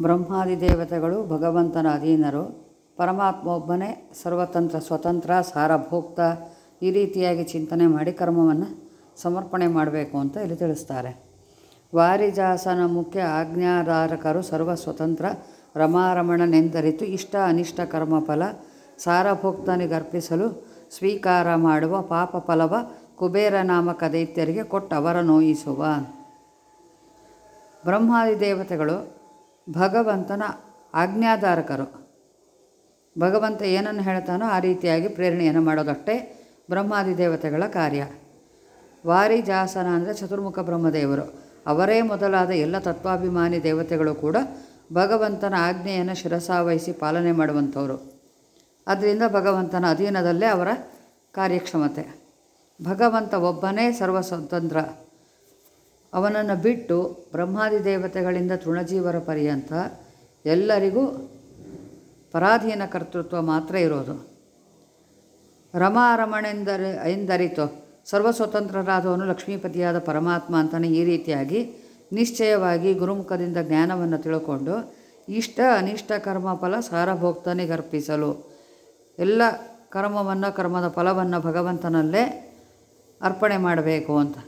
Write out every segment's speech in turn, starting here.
ಬ್ರಹ್ಮಾದಿ ದೇವತೆಗಳು, ಭಗವಂತನ ಅಧೀನರು, ಪರಮಾತ್ಮ ಒಬ್ಬನೇ, ಸರ್ವತಂತ್ರ ಸ್ವತಂತ್ರ, ಸಾರಭೋಕ್ತ, ಈ ರೀತಿಯಾಗಿ ಚಿಂತನೆ ಮಾಡಿ ಕರ್ಮವನ್ನು ಸಮರ್ಪಣೆ ಮಾಡಬೇಕು ಅಂತ ಇಲ್ಲಿ ತಿಳಿಸ್ತಾರೆ. ವಾರಿಜಾಸನ ಮುಖ್ಯ ಆಜ್ಞಾಧಾರಕರು ಸರ್ವ ಸ್ವತಂತ್ರ ರಮಾರಮಣನೆಂದರಿತು ಇಷ್ಟ ಅನಿಷ್ಟ ಕರ್ಮಫಲ ಸಾರಭೋಕ್ತನಿಗರ್ಪಿಸಲು ಸ್ವೀಕಾರ ಮಾಡುವ ಪಾಪ ಫಲವ ಕುಬೇರ ನಾಮಕ ದೈತ್ಯರಿಗೆ ಕೊಟ್ಟವರ ನೋಯಿಸುವ. ಬ್ರಹ್ಮಾದಿ ದೇವತೆಗಳು ಭಗವಂತನ ಆಜ್ಞಾಧಾರಕರು. ಭಗವಂತ ಏನನ್ನು ಹೇಳ್ತಾನೋ ಆ ರೀತಿಯಾಗಿ ಪ್ರೇರಣೆಯನ್ನು ಮಾಡೋದಷ್ಟೇ ಬ್ರಹ್ಮಾದಿ ದೇವತೆಗಳ ಕಾರ್ಯ. ವಾರಿಜಾಸನ ಅಂದರೆ ಚತುರ್ಮುಖ ಬ್ರಹ್ಮದೇವರು. ಅವರೇ ಮೊದಲಾದ ಎಲ್ಲ ತತ್ವಾಭಿಮಾನಿ ದೇವತೆಗಳು ಕೂಡ ಭಗವಂತನ ಆಜ್ಞೆಯನ್ನು ಶಿರಸಾವಹಿಸಿ ಪಾಲನೆ ಮಾಡುವಂಥವರು. ಅದರಿಂದ ಭಗವಂತನ ಅಧೀನದಲ್ಲೇ ಅವರ ಕಾರ್ಯಕ್ಷಮತೆ. ಭಗವಂತ ಒಬ್ಬನೇ ಸರ್ವ ಸ್ವತಂತ್ರ ಅವನನ್ನು ಬಿಟ್ಟು ಬ್ರಹ್ಮಾದಿ ದೇವತೆಗಳಿಂದ ತೃಣಜೀವರ ಪರ್ಯಂತ ಎಲ್ಲರಿಗೂ ಪರಾಧೀನ ಕರ್ತೃತ್ವ ಮಾತ್ರ ಇರೋದು. ರಮಾರಮಣೆಂದರೆ, ಎಂದರಿತು. ಸರ್ವಸ್ವತಂತ್ರರಾದವನು ಲಕ್ಷ್ಮೀಪತಿಯಾದ ಪರಮಾತ್ಮ ಅಂತಲೇ ಈ ರೀತಿಯಾಗಿ ನಿಶ್ಚಯವಾಗಿ ಗುರುಮುಖದಿಂದ ಜ್ಞಾನವನ್ನು ತಿಳ್ಕೊಂಡು ಇಷ್ಟ ಅನಿಷ್ಟ ಕರ್ಮ ಫಲ ಸಾರಭೋಕ್ತನಿಗರ್ಪಿಸಲು ಎಲ್ಲ ಕರ್ಮವನ್ನು ಕರ್ಮದ ಫಲವನ್ನು ಭಗವಂತನಲ್ಲೇ ಅರ್ಪಣೆ ಮಾಡಬೇಕು ಅಂತ.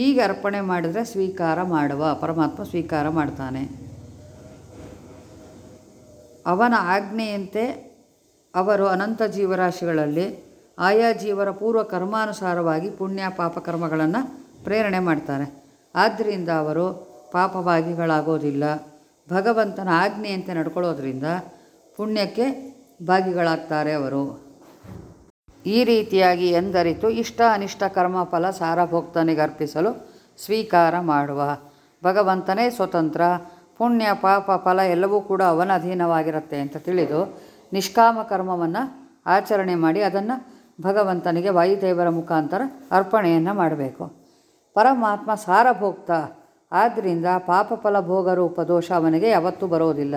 ಹೀಗೆ ಅರ್ಪಣೆ ಮಾಡಿದರೆ ಸ್ವೀಕಾರ ಮಾಡುವ, ಪರಮಾತ್ಮ ಸ್ವೀಕಾರ ಮಾಡ್ತಾನೆ. ಅವನ ಆಜ್ಞೆಯಂತೆ ಅವರು ಅನಂತ ಜೀವರಾಶಿಗಳಲ್ಲಿ ಆಯಾ ಜೀವರ ಪೂರ್ವ ಕರ್ಮಾನುಸಾರವಾಗಿ ಪುಣ್ಯ ಪಾಪ ಕರ್ಮಗಳನ್ನು ಪ್ರೇರಣೆ ಮಾಡ್ತಾರೆ. ಆದ್ದರಿಂದ ಅವರು ಪಾಪಭಾಗಿಗಳಾಗೋದಿಲ್ಲ. ಭಗವಂತನ ಆಜ್ಞೆಯಂತೆ ನಡ್ಕೊಳ್ಳೋದ್ರಿಂದ ಪುಣ್ಯಕ್ಕೆ ಭಾಗಿಗಳಾಗ್ತಾರೆ ಅವರು. ಈ ರೀತಿಯಾಗಿ ಎಂದರಿತು, ಇಷ್ಟ ಅನಿಷ್ಟ ಕರ್ಮಫಲ ಸಾರಭೋಕ್ತನಿಗೆ ಅರ್ಪಿಸಲು ಸ್ವೀಕಾರ ಮಾಡುವ. ಭಗವಂತನೇ ಸ್ವತಂತ್ರ. ಪುಣ್ಯ, ಪಾಪ, ಫಲ ಎಲ್ಲವೂ ಕೂಡ ಅವನ ಅಧೀನವಾಗಿರುತ್ತೆ ಅಂತ ತಿಳಿದು ನಿಷ್ಕಾಮ ಕರ್ಮವನ್ನು ಆಚರಣೆ ಮಾಡಿ ಅದನ್ನು ಭಗವಂತನಿಗೆ ವಾಯುದೇವರ ಮುಖಾಂತರ ಅರ್ಪಣೆಯನ್ನು ಮಾಡಬೇಕು. ಪರಮಾತ್ಮ ಸಾರಭೋಕ್ತ. ಆದ್ದರಿಂದ ಪಾಪ ಫಲ ಭೋಗ ರೂಪ ದೋಷ ಅವನಿಗೆ ಯಾವತ್ತೂ ಬರೋದಿಲ್ಲ.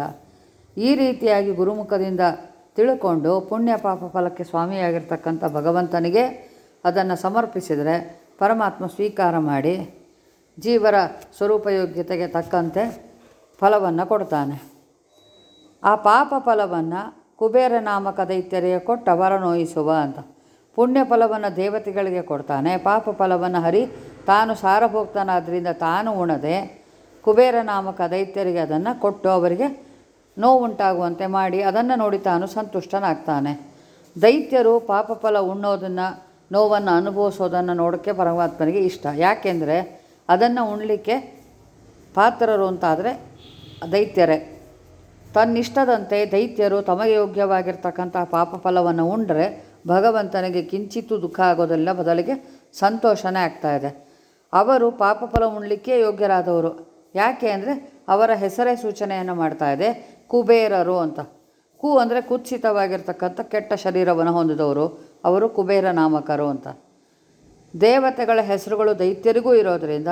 ಈ ರೀತಿಯಾಗಿ ಗುರುಮುಖದಿಂದ ತಿಳ್ಕೊಂಡು ಪುಣ್ಯ ಪಾಪ ಫಲಕ್ಕೆ ಸ್ವಾಮಿಯಾಗಿರ್ತಕ್ಕಂಥ ಭಗವಂತನಿಗೆ ಅದನ್ನು ಸಮರ್ಪಿಸಿದರೆ ಪರಮಾತ್ಮ ಸ್ವೀಕಾರ ಮಾಡಿ ಜೀವರ ಸ್ವರೂಪಯೋಗ್ಯತೆಗೆ ತಕ್ಕಂತೆ ಫಲವನ್ನು ಕೊಡ್ತಾನೆ. ಆ ಪಾಪ ಫಲವನ್ನು ಕುಬೇರ ನಾಮಕ ದೈತ್ಯರಿಗೆ ಕೊಟ್ಟ ವರನೋಯಿಸುವ ಅಂತ. ಪುಣ್ಯ ಫಲವನ್ನು ದೇವತೆಗಳಿಗೆ ಕೊಡ್ತಾನೆ. ಪಾಪ ಫಲವನ್ನು ಹರಿ ತಾನು ಸಾರಭೋಕ್ತನಾದ್ದರಿಂದ ತಾನು ಉಣದೆ ಕುಬೇರ ನಾಮಕ ದೈತ್ಯರಿಗೆ ಅದನ್ನು ಕೊಟ್ಟು ಅವರಿಗೆ ನೋವುಂಟಾಗುವಂತೆ ಮಾಡಿ ಅದನ್ನು ನೋಡಿ ತಾನು ಸಂತುಷ್ಟನಾಗ್ತಾನೆ. ದೈತ್ಯರು ಪಾಪ ಫಲ ಉಣ್ಣೋದನ್ನು, ನೋವನ್ನು ಅನುಭವಿಸೋದನ್ನು ನೋಡೋಕ್ಕೆ ಪರಮಾತ್ಮನಿಗೆ ಇಷ್ಟ. ಯಾಕೆಂದರೆ ಅದನ್ನು ಉಣ್ಲಿಕ್ಕೆ ಪಾತ್ರರು ಅಂತಾದರೆ ದೈತ್ಯರೇ. ತನ್ನಿಷ್ಟದಂತೆ ದೈತ್ಯರು ತಮಗೆ ಯೋಗ್ಯವಾಗಿರ್ತಕ್ಕಂಥ ಪಾಪ ಫಲವನ್ನು ಉಂಡರೆ ಭಗವಂತನಿಗೆ ಕಿಂಚಿತ್ತೂ ದುಃಖ ಆಗೋದಿಲ್ಲ, ಬದಲಿಗೆ ಸಂತೋಷನೇ ಇದೆ. ಅವರು ಪಾಪ ಫಲ ಉಣ್ಲಿಕ್ಕೆ ಯೋಗ್ಯರಾದವರು. ಯಾಕೆ ಅಂದರೆ ಅವರ ಹೆಸರೇ ಸೂಚನೆಯನ್ನು ಮಾಡ್ತಾ ಇದೆ. ಕುಬೇರರು ಅಂತ. ಕು ಅಂದರೆ ಕುತ್ಸಿತವಾಗಿರ್ತಕ್ಕಂಥ ಕೆಟ್ಟ ಶರೀರವನ್ನು ಹೊಂದಿದವರು. ಅವರು ಕುಬೇರ ನಾಮಕರು ಅಂತ. ದೇವತೆಗಳ ಹೆಸರುಗಳು ದೈತ್ಯರಿಗೂ ಇರೋದರಿಂದ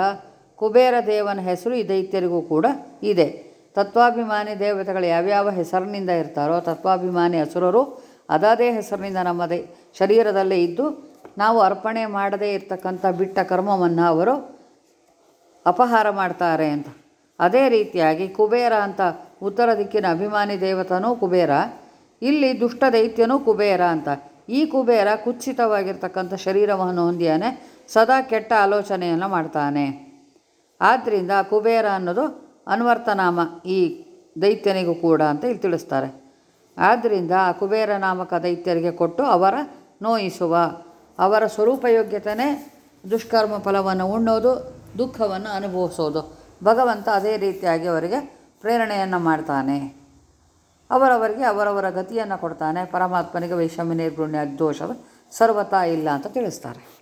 ಕುಬೇರ ದೇವನ ಹೆಸರು ಈ ದೈತ್ಯರಿಗೂ ಕೂಡ ಇದೆ. ತತ್ವಾಭಿಮಾನಿ ದೇವತೆಗಳು ಯಾವ್ಯಾವ ಹೆಸರಿನಿಂದ ಇರ್ತಾರೋ ತತ್ವಾಭಿಮಾನಿ ಹಸುರರು ಅದಾದೇ ಹೆಸರಿನಿಂದ ನಮ್ಮ ಶರೀರದಲ್ಲೇ ಇದ್ದು ನಾವು ಅರ್ಪಣೆ ಮಾಡದೇ ಇರತಕ್ಕಂಥ ಬಿಟ್ಟ ಕರ್ಮವನ್ನು ಅವರು ಅಪಹಾರ ಮಾಡ್ತಾರೆ ಅಂತ. ಅದೇ ರೀತಿಯಾಗಿ ಕುಬೇರ ಅಂತ ಉತ್ತರ ದಿಕ್ಕಿನ ಅಭಿಮಾನಿ ದೇವತನೂ ಕುಬೇರ, ಇಲ್ಲಿ ದುಷ್ಟ ದೈತ್ಯನೂ ಕುಬೇರ ಅಂತ. ಈ ಕುಬೇರ ಕುತ್ಸಿತವಾಗಿರ್ತಕ್ಕಂಥ ಶರೀರವನ್ನು ಹೊಂದಿಯಾನೆ, ಸದಾ ಕೆಟ್ಟ ಆಲೋಚನೆಯನ್ನು ಮಾಡ್ತಾನೆ. ಆದ್ದರಿಂದ ಕುಬೇರ ಅನ್ನೋದು ಅನ್ವರ್ತನಾಮ ಈ ದೈತ್ಯನಿಗೂ ಕೂಡ ಅಂತ ಇಲ್ಲಿ ತಿಳಿಸ್ತಾರೆ. ಆದ್ದರಿಂದ ಆ ಕುಬೇರ ನಾಮಕ ದೈತ್ಯರಿಗೆ ಕೊಟ್ಟು ಅವರ ನೋಯಿಸುವ, ಅವರ ಸ್ವರೂಪಯೋಗ್ಯತೆಯೇ ದುಷ್ಕರ್ಮ ಫಲವನ್ನು ಉಣ್ಣೋದು, ದುಃಖವನ್ನು ಅನುಭವಿಸೋದು. ಭಗವಂತ ಅದೇ ರೀತಿಯಾಗಿ ಅವರಿಗೆ ಪ್ರೇರಣೆಯನ್ನು ಮಾಡ್ತಾನೆ. ಅವರವರಿಗೆ ಅವರವರ ಗತಿಯನ್ನು ಕೊಡ್ತಾನೆ. ಪರಮಾತ್ಮನಿಗೆ ವೈಷಮ್ಯ, ನಿರ್ಗುಣ್ಯ ದೋಷ ಸರ್ವತಾ ಇಲ್ಲ ಅಂತ ತಿಳಿಸ್ತಾರೆ.